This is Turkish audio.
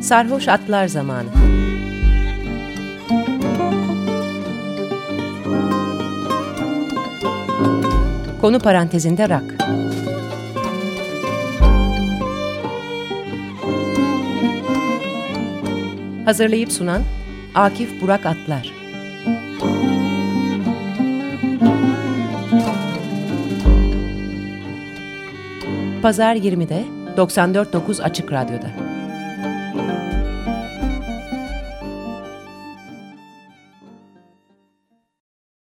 Sarhoş Atlar Zamanı. Konu parantezinde rak. Hazırlayıp sunan Akif Burak Atlar. Pazar 20'de 94.9 Açık Radyo'da.